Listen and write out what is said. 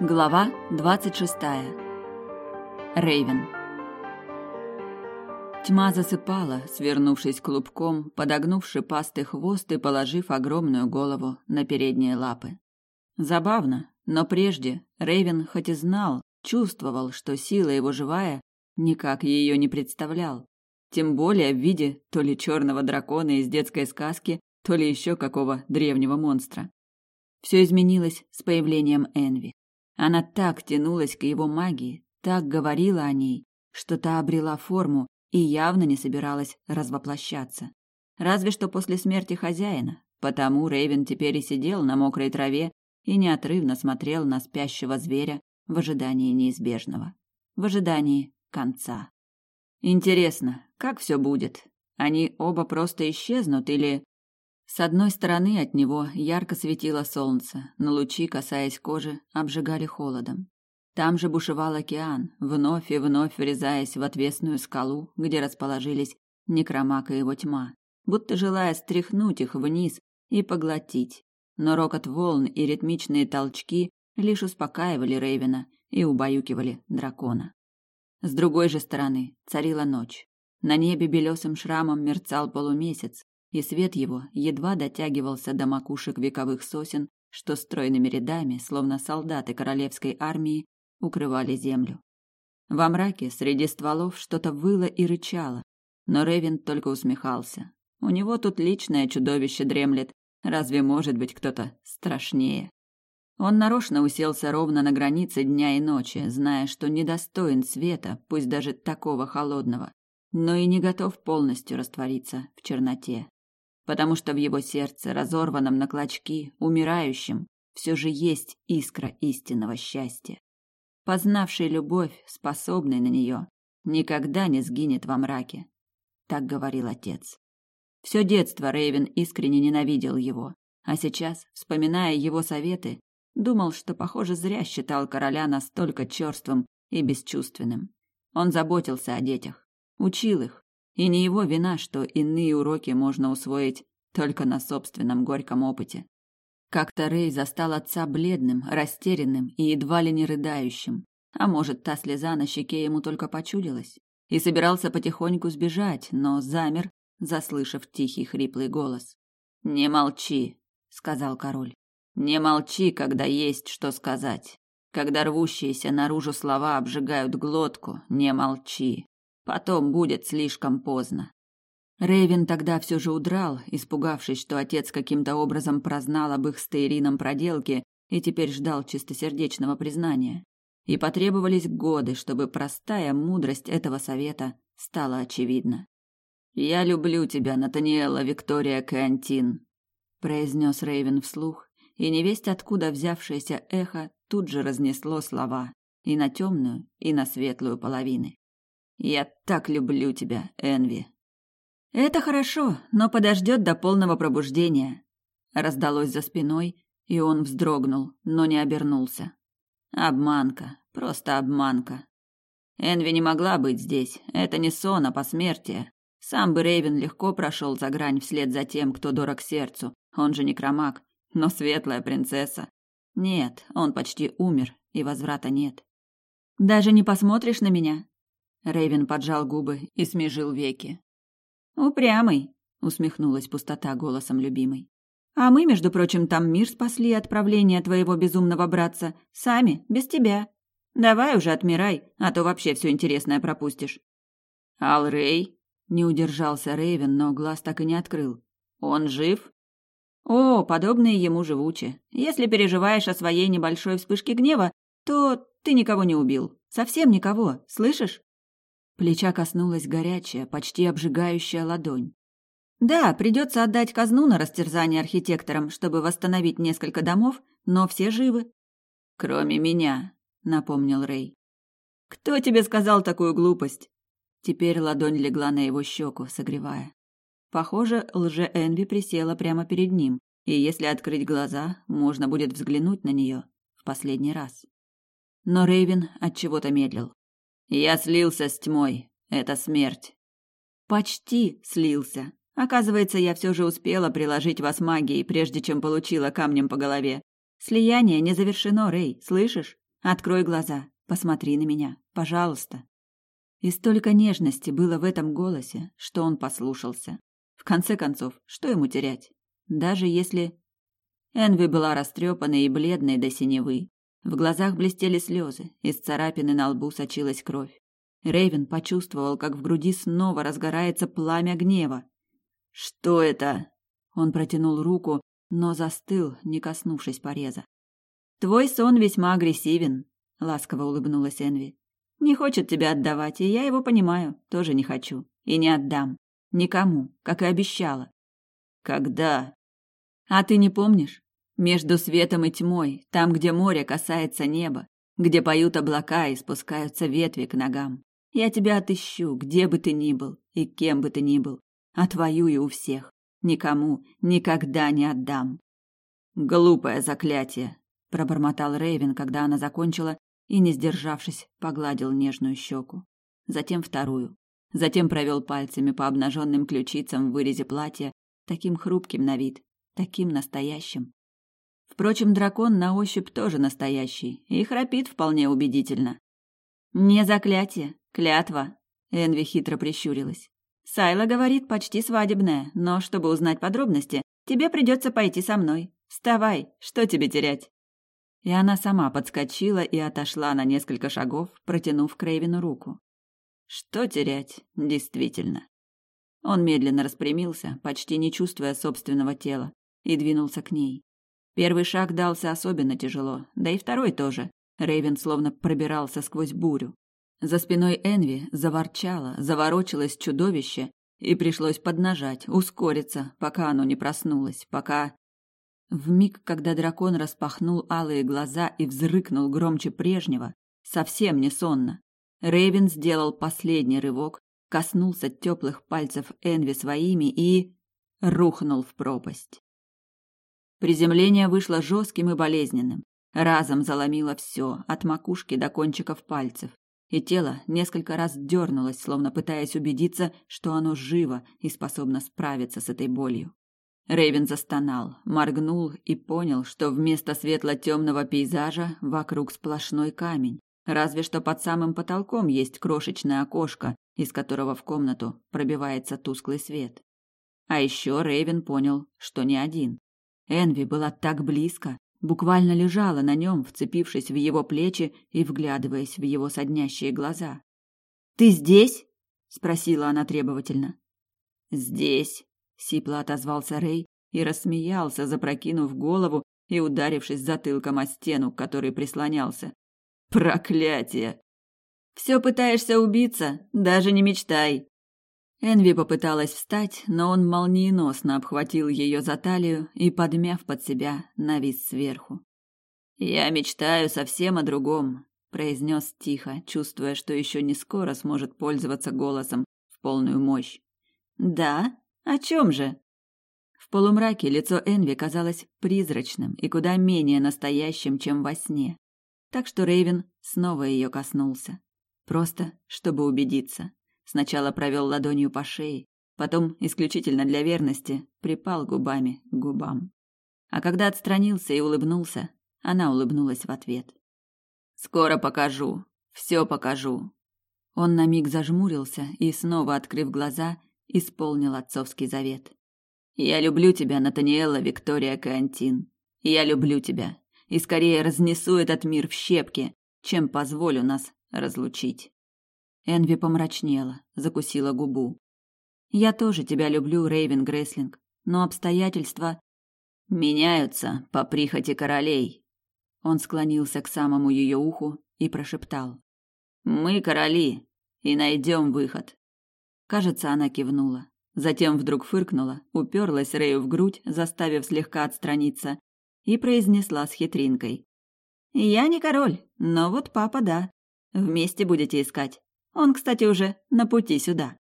Глава 26. Рейвен. Тьма засыпала, свернувшись клубком, подогнув шипастый хвост и положив огромную голову на передние лапы. Забавно, но прежде Рейвен хоть и знал, чувствовал, что сила его живая, никак ее не представлял. Тем более в виде то ли черного дракона из детской сказки, то ли еще какого древнего монстра. Все изменилось с появлением Энви. Она так тянулась к его магии, так говорила о ней, что та обрела форму и явно не собиралась развоплощаться. Разве что после смерти хозяина, потому Рейвен теперь и сидел на мокрой траве и неотрывно смотрел на спящего зверя в ожидании неизбежного, в ожидании конца. Интересно, как все будет? Они оба просто исчезнут или с одной стороны от него ярко светило солнце, но лучи, касаясь кожи, обжигали холодом. Там же бушевал океан, вновь и вновь врезаясь в отвесную скалу, где расположились некромак и его тьма, будто желая стряхнуть их вниз и поглотить. Но рокот волн и ритмичные толчки лишь успокаивали Рейвена и убаюкивали дракона. С другой же стороны царила ночь. На небе белесым шрамом мерцал полумесяц, и свет его едва дотягивался до макушек вековых сосен, что стройными рядами, словно солдаты королевской армии, укрывали землю. Во мраке среди стволов что-то выло и рычало, но Ревен только усмехался. У него тут личное чудовище дремлет, разве может быть кто-то страшнее? Он нарочно уселся ровно на границе дня и ночи, зная, что недостоин света, пусть даже такого холодного, но и не готов полностью раствориться в черноте потому что в его сердце, разорванном на клочки, умирающем, все же есть искра истинного счастья. Познавший любовь, способный на нее, никогда не сгинет во мраке. Так говорил отец. Все детство Рейвен искренне ненавидел его, а сейчас, вспоминая его советы, думал, что, похоже, зря считал короля настолько черствым и бесчувственным. Он заботился о детях, учил их, и не его вина, что иные уроки можно усвоить только на собственном горьком опыте. Как-то Рэй застал отца бледным, растерянным и едва ли не рыдающим. А может, та слеза на щеке ему только почудилась. И собирался потихоньку сбежать, но замер, заслышав тихий хриплый голос. «Не молчи», — сказал король. «Не молчи, когда есть что сказать. Когда рвущиеся наружу слова обжигают глотку, не молчи. Потом будет слишком поздно. Рейвен тогда все же удрал, испугавшись, что отец каким-то образом прознал об их с проделке и теперь ждал чистосердечного признания. И потребовались годы, чтобы простая мудрость этого совета стала очевидна. «Я люблю тебя, Натаниэла Виктория Кантин», — произнес Рейвен вслух, и невесть откуда взявшееся эхо тут же разнесло слова и на темную, и на светлую половины. Я так люблю тебя, Энви. Это хорошо, но подождет до полного пробуждения. Раздалось за спиной, и он вздрогнул, но не обернулся. Обманка, просто обманка. Энви не могла быть здесь. Это не сон, а посмертие. Сам бы Рейвен легко прошел за грань вслед за тем, кто дорог сердцу. Он же не кромак, но светлая принцесса. Нет, он почти умер, и возврата нет. Даже не посмотришь на меня? Рейвен поджал губы и смежил веки. Упрямый, усмехнулась пустота голосом любимой. А мы, между прочим, там мир спасли от правления твоего безумного братца, сами, без тебя. Давай уже отмирай, а то вообще все интересное пропустишь. Ал Рей не удержался Рейвен, но глаз так и не открыл. Он жив? О, подобные ему живучи. Если переживаешь о своей небольшой вспышке гнева, то ты никого не убил. Совсем никого, слышишь? Плеча коснулась горячая, почти обжигающая ладонь. Да, придется отдать казну на растерзание архитекторам, чтобы восстановить несколько домов, но все живы. Кроме меня, напомнил Рэй. Кто тебе сказал такую глупость? Теперь ладонь легла на его щеку, согревая. Похоже, лже-Энви присела прямо перед ним, и если открыть глаза, можно будет взглянуть на нее в последний раз. Но Рейвен от чего-то медлил. Я слился с тьмой. Это смерть. Почти слился. Оказывается, я все же успела приложить вас магией, прежде чем получила камнем по голове. Слияние не завершено, Рэй, слышишь? Открой глаза, посмотри на меня, пожалуйста. И столько нежности было в этом голосе, что он послушался. В конце концов, что ему терять? Даже если... Энви была растрепанной и бледной до синевы. В глазах блестели слезы, из царапины на лбу сочилась кровь. Рейвен почувствовал, как в груди снова разгорается пламя гнева. «Что это?» Он протянул руку, но застыл, не коснувшись пореза. «Твой сон весьма агрессивен», — ласково улыбнулась Энви. Не хочет тебя отдавать, и я его понимаю, тоже не хочу. И не отдам. Никому, как и обещала. Когда? А ты не помнишь? Между светом и тьмой, там, где море касается неба, где поют облака и спускаются ветви к ногам. Я тебя отыщу, где бы ты ни был и кем бы ты ни был. Отвоюю у всех. Никому никогда не отдам. Глупое заклятие, пробормотал Рейвен, когда она закончила и, не сдержавшись, погладил нежную щеку. Затем вторую. Затем провел пальцами по обнаженным ключицам в вырезе платья, таким хрупким на вид, таким настоящим. Впрочем, дракон на ощупь тоже настоящий и храпит вполне убедительно. «Не заклятие, клятва», — Энви хитро прищурилась. «Сайла говорит почти свадебная, но чтобы узнать подробности, тебе придется пойти со мной. Вставай, что тебе терять?» И она сама подскочила и отошла на несколько шагов, протянув Крейвину руку. Что терять, действительно. Он медленно распрямился, почти не чувствуя собственного тела, и двинулся к ней. Первый шаг дался особенно тяжело, да и второй тоже. Рейвен словно пробирался сквозь бурю. За спиной Энви заворчало, заворочилось чудовище, и пришлось поднажать, ускориться, пока оно не проснулось, пока... В миг, когда дракон распахнул алые глаза и взрыкнул громче прежнего, совсем не сонно, Рейвен сделал последний рывок, коснулся теплых пальцев Энви своими и рухнул в пропасть. Приземление вышло жестким и болезненным. Разом заломило все, от макушки до кончиков пальцев, и тело несколько раз дернулось, словно пытаясь убедиться, что оно живо и способно справиться с этой болью. Рейвен застонал, моргнул и понял, что вместо светло-темного пейзажа вокруг сплошной камень. Разве что под самым потолком есть крошечное окошко, из которого в комнату пробивается тусклый свет. А еще Рейвен понял, что не один. Энви была так близко, буквально лежала на нем, вцепившись в его плечи и вглядываясь в его соднящие глаза. «Ты здесь?» — спросила она требовательно. «Здесь», Сипло отозвался Рэй и рассмеялся, запрокинув голову и ударившись затылком о стену, к которой прислонялся. Проклятие! Все пытаешься убиться, даже не мечтай. Энви попыталась встать, но он молниеносно обхватил ее за талию и, подмяв под себя, навис сверху. Я мечтаю совсем о другом, произнес тихо, чувствуя, что еще не скоро сможет пользоваться голосом в полную мощь. Да, о чем же? В полумраке лицо Энви казалось призрачным и куда менее настоящим, чем во сне. Так что Рейвен снова ее коснулся. Просто, чтобы убедиться. Сначала провел ладонью по шее, потом, исключительно для верности, припал губами к губам. А когда отстранился и улыбнулся, она улыбнулась в ответ. «Скоро покажу, все покажу». Он на миг зажмурился и, снова открыв глаза, исполнил отцовский завет. Я люблю тебя, Натаниэла Виктория Кантин. Я люблю тебя и скорее разнесу этот мир в щепки, чем позволю нас разлучить. Энви помрачнела, закусила губу. Я тоже тебя люблю, Рейвен Греслинг, но обстоятельства меняются по прихоти королей. Он склонился к самому ее уху и прошептал: "Мы короли и найдем выход. Кажется, она кивнула. Затем вдруг фыркнула, уперлась Рэю в грудь, заставив слегка отстраниться, и произнесла с хитринкой. «Я не король, но вот папа да. Вместе будете искать. Он, кстати, уже на пути сюда».